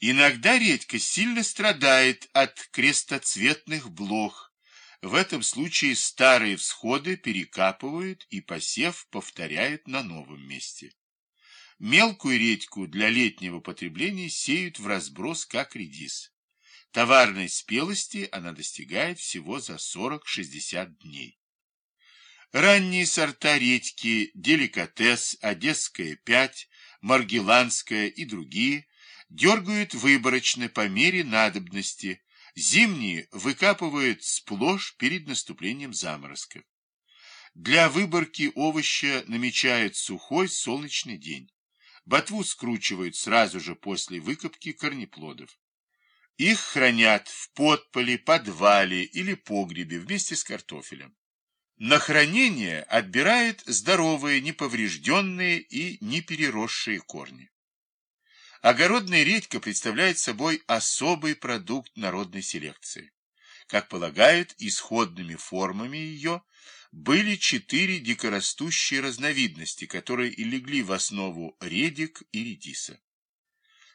Иногда редька сильно страдает от крестоцветных блох. В этом случае старые всходы перекапывают и посев повторяют на новом месте. Мелкую редьку для летнего потребления сеют в разброс, как редис. Товарной спелости она достигает всего за 40-60 дней. Ранние сорта редьки, деликатес, одесская 5, маргеланская и другие дергают выборочно по мере надобности, зимние выкапывают сплошь перед наступлением заморозков. Для выборки овоща намечают сухой солнечный день. Ботву скручивают сразу же после выкопки корнеплодов. Их хранят в подполе, подвале или погребе вместе с картофелем. На хранение отбирают здоровые, неповрежденные и не переросшие корни. Огородная редька представляет собой особый продукт народной селекции. Как полагают, исходными формами ее были четыре дикорастущие разновидности, которые и легли в основу редик и редиса.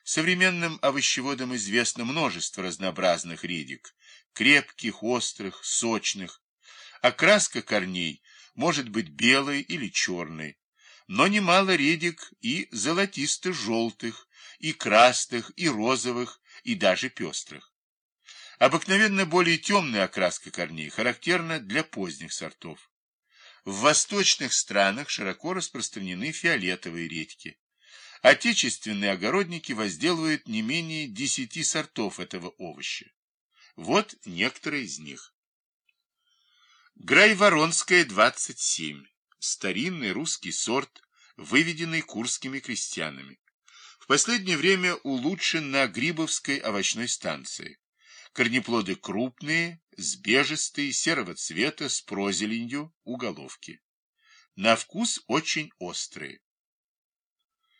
Современным овощеводам известно множество разнообразных редик, крепких, острых, сочных. Окраска корней может быть белой или черной, но немало редик и золотисто-желтых, и красных, и розовых, и даже пестрых. Обыкновенно более темная окраска корней характерна для поздних сортов. В восточных странах широко распространены фиолетовые редьки. Отечественные огородники возделывают не менее десяти сортов этого овоща. Вот некоторые из них. Грайворонская, 27. Старинный русский сорт, выведенный курскими крестьянами. В последнее время улучшен на Грибовской овощной станции. Корнеплоды крупные, сбежистые, серого цвета, с прозеленью у головки. На вкус очень острые.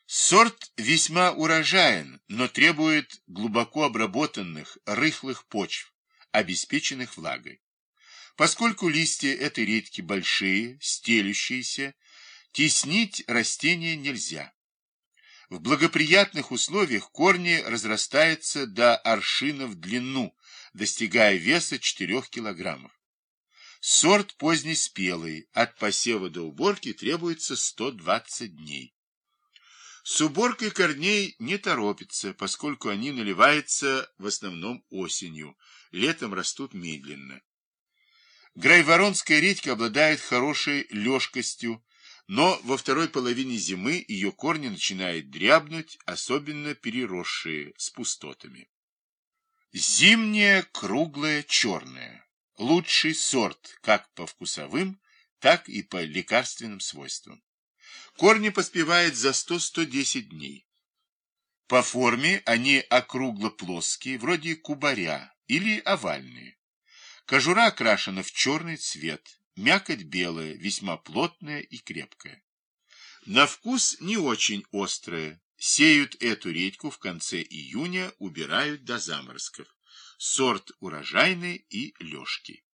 Сорт весьма урожаен, но требует глубоко обработанных, рыхлых почв, обеспеченных влагой. Поскольку листья этой редьки большие, стелющиеся, теснить растения нельзя. В благоприятных условиях корни разрастаются до аршина в длину, достигая веса 4 килограммов. Сорт поздний спелый, от посева до уборки требуется 120 дней. С уборкой корней не торопится, поскольку они наливаются в основном осенью, летом растут медленно. Грайворонская редька обладает хорошей лёжкостью, но во второй половине зимы ее корни начинают дрябнуть, особенно переросшие с пустотами. Зимняя круглая черная. Лучший сорт как по вкусовым, так и по лекарственным свойствам. Корни поспевают за 100-110 дней. По форме они округло-плоские, вроде кубаря, или овальные. Кожура окрашена в черный цвет, Мякоть белая, весьма плотная и крепкая. На вкус не очень острая. Сеют эту редьку в конце июня, убирают до заморозков. Сорт урожайный и лёжкий.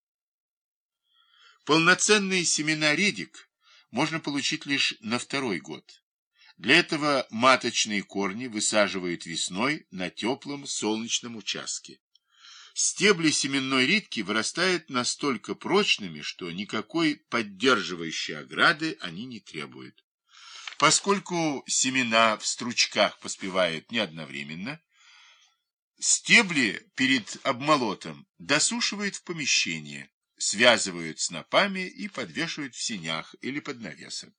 Полноценные семена редик можно получить лишь на второй год. Для этого маточные корни высаживают весной на теплом солнечном участке. Стебли семенной редьки вырастают настолько прочными, что никакой поддерживающей ограды они не требуют. Поскольку семена в стручках поспевают не одновременно, стебли перед обмолотом досушивают в помещении, связывают снопами и подвешивают в сенях или под навесом.